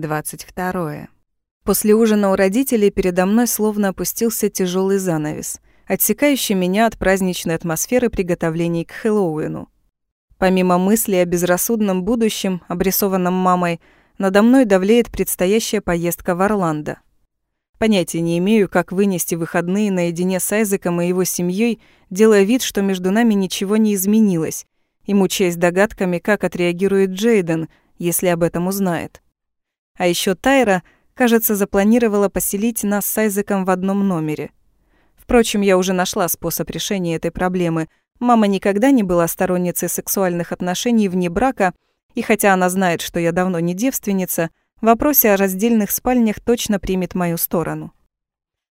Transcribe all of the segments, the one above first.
22. После ужина у родителей передо мной словно опустился тяжелый занавес, отсекающий меня от праздничной атмосферы приготовлений к Хэллоуину. Помимо мыслей о безрассудном будущем, обрисованном мамой, надо мной давлеет предстоящая поездка в Орландо. Понятия не имею, как вынести выходные наедине с Айзеком и его семьей, делая вид, что между нами ничего не изменилось, и мучаясь догадками, как отреагирует Джейден, если об этом узнает. А еще Тайра — кажется, запланировала поселить нас с Айзеком в одном номере. Впрочем, я уже нашла способ решения этой проблемы. Мама никогда не была сторонницей сексуальных отношений вне брака, и хотя она знает, что я давно не девственница, в вопросе о раздельных спальнях точно примет мою сторону.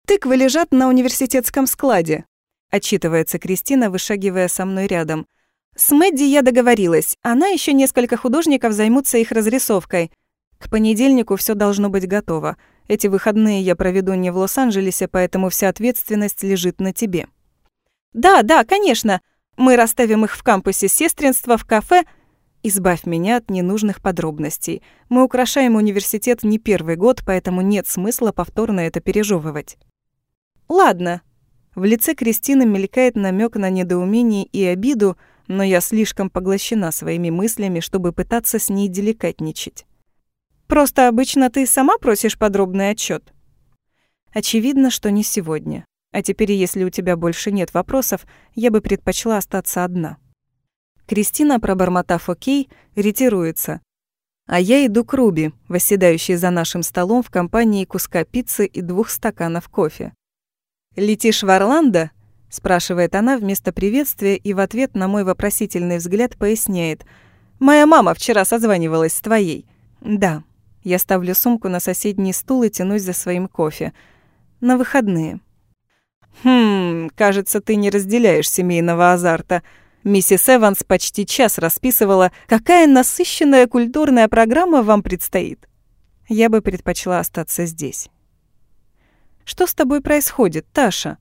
«Тыквы лежат на университетском складе», — отчитывается Кристина, вышагивая со мной рядом. «С Мэдди я договорилась. Она еще несколько художников займутся их разрисовкой. К понедельнику все должно быть готово. Эти выходные я проведу не в Лос-Анджелесе, поэтому вся ответственность лежит на тебе. Да, да, конечно. Мы расставим их в кампусе сестринства, в кафе. Избавь меня от ненужных подробностей. Мы украшаем университет не первый год, поэтому нет смысла повторно это пережевывать. Ладно. В лице Кристины мелькает намек на недоумение и обиду, но я слишком поглощена своими мыслями, чтобы пытаться с ней деликатничать. Просто обычно ты сама просишь подробный отчет. Очевидно, что не сегодня. А теперь, если у тебя больше нет вопросов, я бы предпочла остаться одна. Кристина, пробормотав «Окей», ретируется. А я иду к Руби, восседающей за нашим столом в компании куска пиццы и двух стаканов кофе. «Летишь в Орландо?» — спрашивает она вместо приветствия и в ответ на мой вопросительный взгляд поясняет. «Моя мама вчера созванивалась с твоей». «Да, я ставлю сумку на соседний стул и тянусь за своим кофе. На выходные. «Хм, кажется, ты не разделяешь семейного азарта», Миссис Эванс почти час расписывала, какая насыщенная культурная программа вам предстоит. Я бы предпочла остаться здесь. Что с тобой происходит, Таша?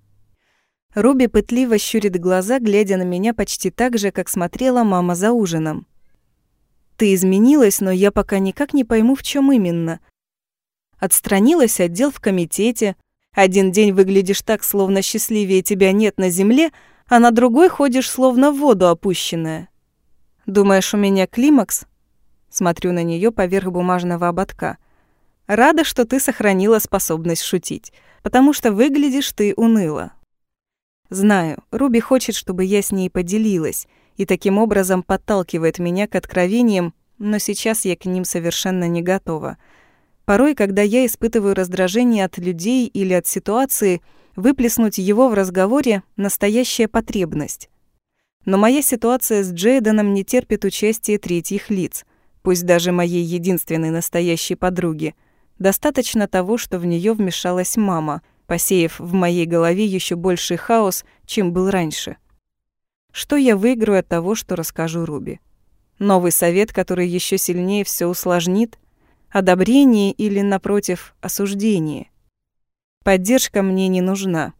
Руби пытливо щурит глаза, глядя на меня почти так же, как смотрела мама за ужином. Ты изменилась, но я пока никак не пойму, в чем именно. Отстранилась отдел в комитете. Один день выглядишь так, словно счастливее тебя нет на земле, а на другой ходишь, словно в воду опущенная. Думаешь, у меня климакс? Смотрю на нее поверх бумажного ободка. Рада, что ты сохранила способность шутить, потому что выглядишь ты уныло. Знаю, Руби хочет, чтобы я с ней поделилась, и таким образом подталкивает меня к откровениям, но сейчас я к ним совершенно не готова. Порой, когда я испытываю раздражение от людей или от ситуации, выплеснуть его в разговоре — настоящая потребность. Но моя ситуация с Джейденом не терпит участия третьих лиц, пусть даже моей единственной настоящей подруги. Достаточно того, что в нее вмешалась мама, посеяв в моей голове еще больший хаос, чем был раньше. Что я выиграю от того, что расскажу Руби? Новый совет, который еще сильнее все усложнит? Одобрение или, напротив, осуждение? Поддержка мне не нужна.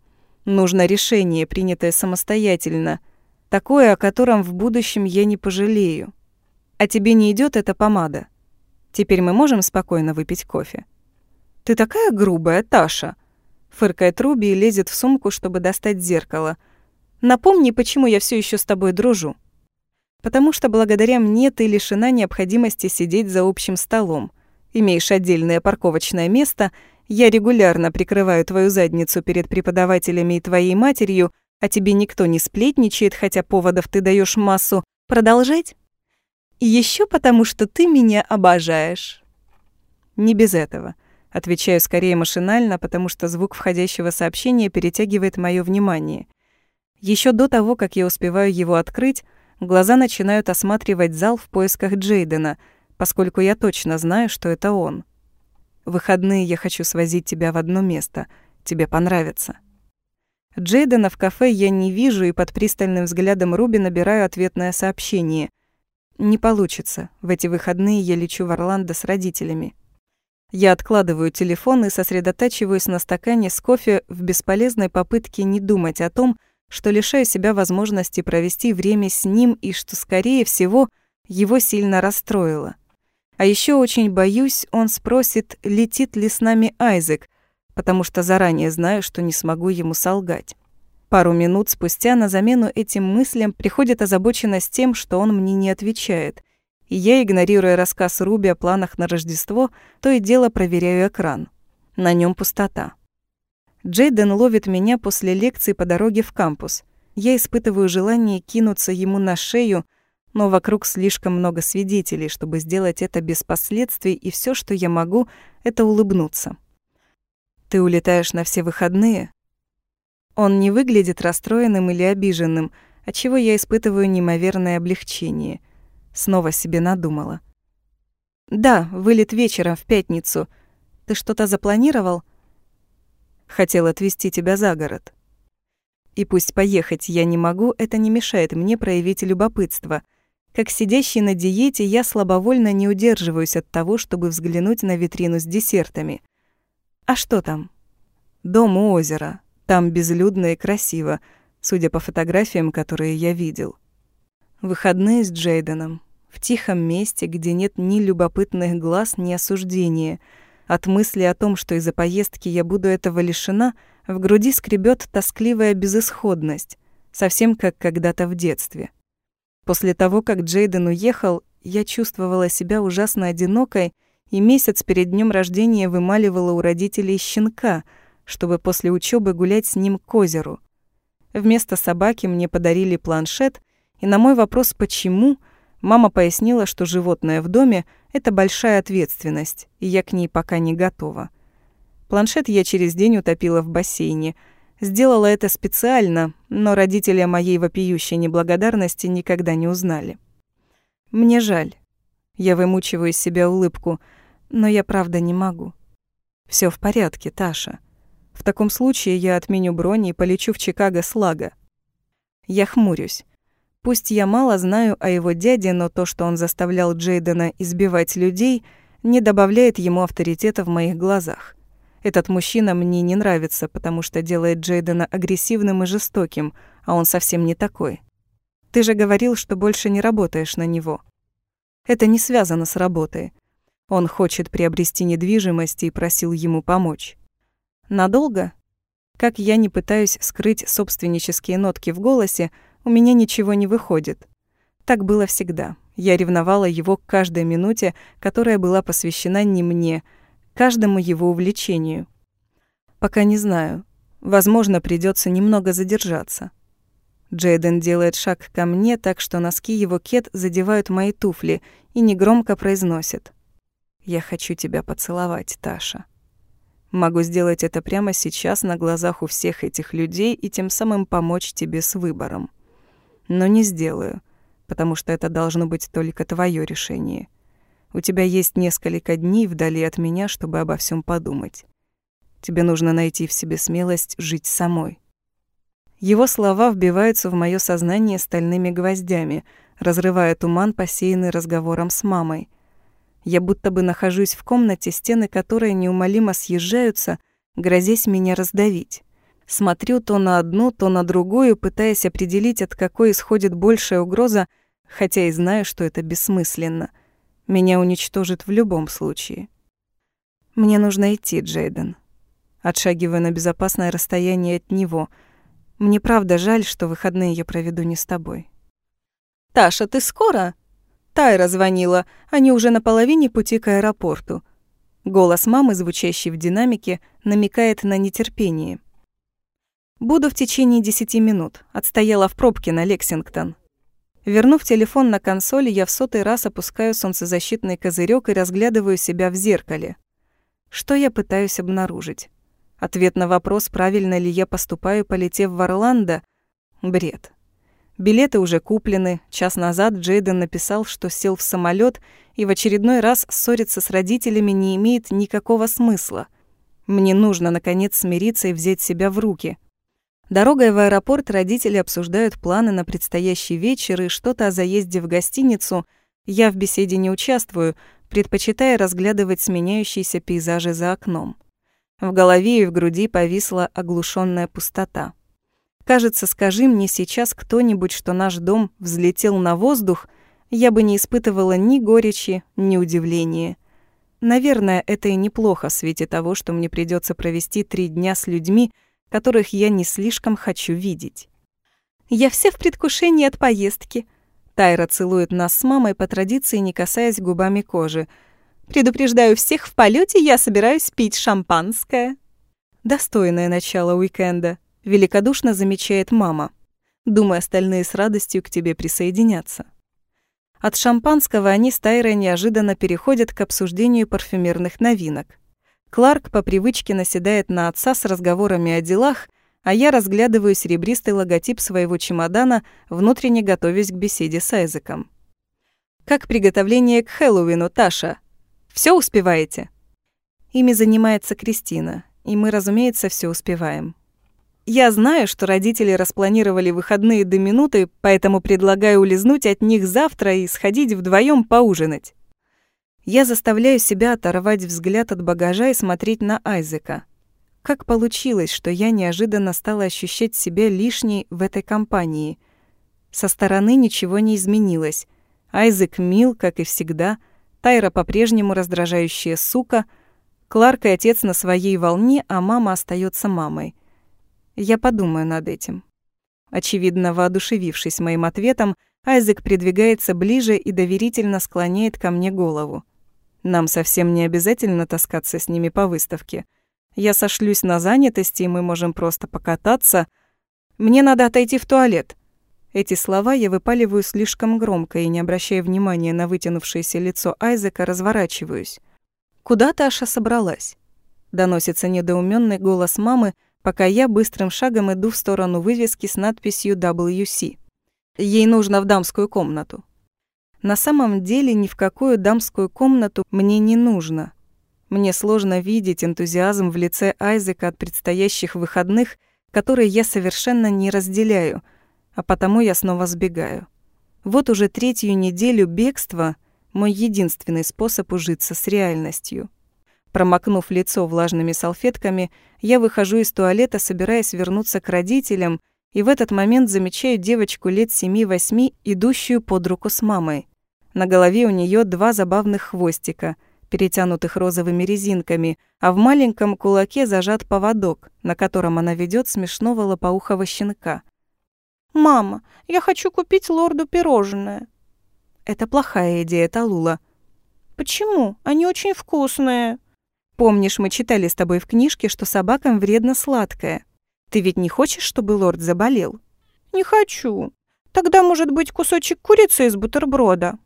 Нужно решение, принятое самостоятельно, такое, о котором в будущем я не пожалею. А тебе не идет эта помада? Теперь мы можем спокойно выпить кофе. Ты такая грубая, Таша. Фыркает Руби и лезет в сумку, чтобы достать зеркало — Напомни, почему я все еще с тобой дружу. Потому что благодаря мне ты лишена необходимости сидеть за общим столом. Имеешь отдельное парковочное место, я регулярно прикрываю твою задницу перед преподавателями и твоей матерью, а тебе никто не сплетничает, хотя поводов ты даешь массу. Продолжать? Еще потому, что ты меня обожаешь. Не без этого. Отвечаю скорее машинально, потому что звук входящего сообщения перетягивает мое внимание. Еще до того, как я успеваю его открыть, глаза начинают осматривать зал в поисках Джейдена, поскольку я точно знаю, что это он. В выходные я хочу свозить тебя в одно место. Тебе понравится. Джейдена в кафе я не вижу и под пристальным взглядом Руби набираю ответное сообщение. Не получится. В эти выходные я лечу в Орландо с родителями. Я откладываю телефон и сосредотачиваюсь на стакане с кофе в бесполезной попытке не думать о том, что лишаю себя возможности провести время с ним и что, скорее всего, его сильно расстроило. А еще очень боюсь, он спросит, летит ли с нами Айзек, потому что заранее знаю, что не смогу ему солгать. Пару минут спустя на замену этим мыслям приходит озабоченность тем, что он мне не отвечает. И я, игнорируя рассказ Руби о планах на Рождество, то и дело проверяю экран. На нем пустота. Джейден ловит меня после лекции по дороге в кампус. Я испытываю желание кинуться ему на шею, но вокруг слишком много свидетелей, чтобы сделать это без последствий, и все, что я могу, это улыбнуться. «Ты улетаешь на все выходные?» Он не выглядит расстроенным или обиженным, отчего я испытываю неимоверное облегчение. Снова себе надумала. «Да, вылет вечером в пятницу. Ты что-то запланировал?» «Хотел отвезти тебя за город». И пусть поехать я не могу, это не мешает мне проявить любопытство — как сидящий на диете, я слабовольно не удерживаюсь от того, чтобы взглянуть на витрину с десертами. А что там? Дом у озера. Там безлюдно и красиво, судя по фотографиям, которые я видел. Выходные с Джейденом. В тихом месте, где нет ни любопытных глаз, ни осуждения. От мысли о том, что из-за поездки я буду этого лишена, в груди скребет тоскливая безысходность, совсем как когда-то в детстве. После того, как Джейден уехал, я чувствовала себя ужасно одинокой и месяц перед днем рождения вымаливала у родителей щенка, чтобы после учебы гулять с ним к озеру. Вместо собаки мне подарили планшет, и на мой вопрос «почему?» Мама пояснила, что животное в доме — это большая ответственность, и я к ней пока не готова. Планшет я через день утопила в бассейне — Сделала это специально, но родители о моей вопиющей неблагодарности никогда не узнали. Мне жаль. Я вымучиваю из себя улыбку, но я правда не могу. Все в порядке, Таша. В таком случае я отменю бронь и полечу в Чикаго с Лага. Я хмурюсь. Пусть я мало знаю о его дяде, но то, что он заставлял Джейдена избивать людей, не добавляет ему авторитета в моих глазах. Этот мужчина мне не нравится, потому что делает Джейдена агрессивным и жестоким, а он совсем не такой. Ты же говорил, что больше не работаешь на него. Это не связано с работой. Он хочет приобрести недвижимость и просил ему помочь. Надолго? Как я не пытаюсь скрыть собственнические нотки в голосе, у меня ничего не выходит. Так было всегда. Я ревновала его к каждой минуте, которая была посвящена не мне, каждому его увлечению. Пока не знаю. Возможно, придется немного задержаться. Джейден делает шаг ко мне, так что носки его кет задевают мои туфли и негромко произносит. «Я хочу тебя поцеловать, Таша». Могу сделать это прямо сейчас на глазах у всех этих людей и тем самым помочь тебе с выбором. Но не сделаю, потому что это должно быть только твое решение. У тебя есть несколько дней вдали от меня, чтобы обо всем подумать. Тебе нужно найти в себе смелость жить самой. Его слова вбиваются в моё сознание стальными гвоздями, разрывая туман, посеянный разговором с мамой. Я будто бы нахожусь в комнате, стены которой неумолимо съезжаются, грозясь меня раздавить. Смотрю то на одну, то на другую, пытаясь определить, от какой исходит большая угроза, хотя и знаю, что это бессмысленно — меня уничтожит в любом случае. Мне нужно идти, Джейден. Отшагиваю на безопасное расстояние от него. Мне правда жаль, что выходные я проведу не с тобой. «Таша, ты скоро?» Тайра звонила. Они уже на половине пути к аэропорту. Голос мамы, звучащий в динамике, намекает на нетерпение. «Буду в течение десяти минут. Отстояла в пробке на Лексингтон». Вернув телефон на консоли, я в сотый раз опускаю солнцезащитный козырек и разглядываю себя в зеркале. Что я пытаюсь обнаружить? Ответ на вопрос, правильно ли я поступаю, полетев в Орландо? Бред. Билеты уже куплены. Час назад Джейден написал, что сел в самолет и в очередной раз ссориться с родителями не имеет никакого смысла. Мне нужно, наконец, смириться и взять себя в руки. Дорогой в аэропорт родители обсуждают планы на предстоящий вечер и что-то о заезде в гостиницу. Я в беседе не участвую, предпочитая разглядывать сменяющиеся пейзажи за окном. В голове и в груди повисла оглушенная пустота. Кажется, скажи мне сейчас кто-нибудь, что наш дом взлетел на воздух, я бы не испытывала ни горечи, ни удивления. Наверное, это и неплохо в свете того, что мне придется провести три дня с людьми, которых я не слишком хочу видеть. «Я вся в предвкушении от поездки», Тайра целует нас с мамой по традиции, не касаясь губами кожи. «Предупреждаю всех, в полете я собираюсь пить шампанское». Достойное начало уикенда, великодушно замечает мама. Думаю, остальные с радостью к тебе присоединятся. От шампанского они с Тайрой неожиданно переходят к обсуждению парфюмерных новинок. Кларк по привычке наседает на отца с разговорами о делах, а я разглядываю серебристый логотип своего чемодана, внутренне готовясь к беседе с Айзеком. «Как приготовление к Хэллоуину, Таша? Все успеваете?» Ими занимается Кристина, и мы, разумеется, все успеваем. Я знаю, что родители распланировали выходные до минуты, поэтому предлагаю улизнуть от них завтра и сходить вдвоем поужинать. Я заставляю себя оторвать взгляд от багажа и смотреть на Айзека. Как получилось, что я неожиданно стала ощущать себя лишней в этой компании? Со стороны ничего не изменилось. Айзек мил, как и всегда, Тайра по-прежнему раздражающая сука, Кларк и отец на своей волне, а мама остается мамой. Я подумаю над этим. Очевидно, воодушевившись моим ответом, Айзек придвигается ближе и доверительно склоняет ко мне голову. Нам совсем не обязательно таскаться с ними по выставке. Я сошлюсь на занятости, и мы можем просто покататься. Мне надо отойти в туалет». Эти слова я выпаливаю слишком громко и, не обращая внимания на вытянувшееся лицо Айзека, разворачиваюсь. «Куда Таша собралась?» Доносится недоуменный голос мамы, пока я быстрым шагом иду в сторону вывески с надписью WC. Ей нужно в дамскую комнату. На самом деле ни в какую дамскую комнату мне не нужно. Мне сложно видеть энтузиазм в лице Айзека от предстоящих выходных, которые я совершенно не разделяю, а потому я снова сбегаю. Вот уже третью неделю бегства — мой единственный способ ужиться с реальностью. Промокнув лицо влажными салфетками, я выхожу из туалета, собираясь вернуться к родителям, и в этот момент замечаю девочку лет семи-восьми, идущую под руку с мамой. На голове у нее два забавных хвостика — перетянутых розовыми резинками, а в маленьком кулаке зажат поводок, на котором она ведет смешного лопоухого щенка. «Мама, я хочу купить лорду пирожное». «Это плохая идея, Талула». «Почему? Они очень вкусные». «Помнишь, мы читали с тобой в книжке, что собакам вредно сладкое. Ты ведь не хочешь, чтобы лорд заболел?» «Не хочу. Тогда, может быть, кусочек курицы из бутерброда?»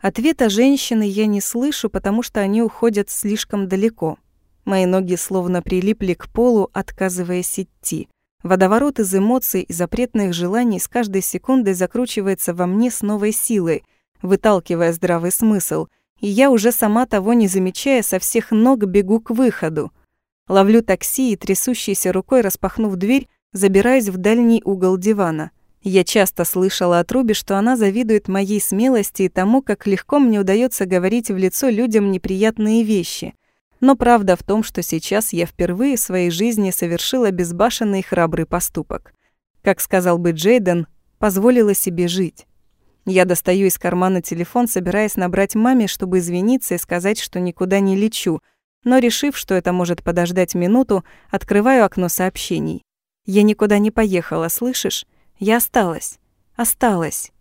Ответа женщины я не слышу, потому что они уходят слишком далеко. Мои ноги словно прилипли к полу, отказываясь идти. Водоворот из эмоций и запретных желаний с каждой секундой закручивается во мне с новой силой, выталкивая здравый смысл, и я уже сама того не замечая со всех ног бегу к выходу. Ловлю такси и трясущейся рукой, распахнув дверь, забираюсь в дальний угол дивана — я часто слышала от Руби, что она завидует моей смелости и тому, как легко мне удается говорить в лицо людям неприятные вещи. Но правда в том, что сейчас я впервые в своей жизни совершила безбашенный храбрый поступок. Как сказал бы Джейден, позволила себе жить. Я достаю из кармана телефон, собираясь набрать маме, чтобы извиниться и сказать, что никуда не лечу, но решив, что это может подождать минуту, открываю окно сообщений. «Я никуда не поехала, слышишь? Я осталась. Осталась.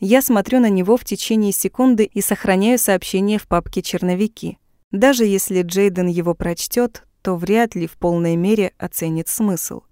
Я смотрю на него в течение секунды и сохраняю сообщение в папке «Черновики». Даже если Джейден его прочтет, то вряд ли в полной мере оценит смысл.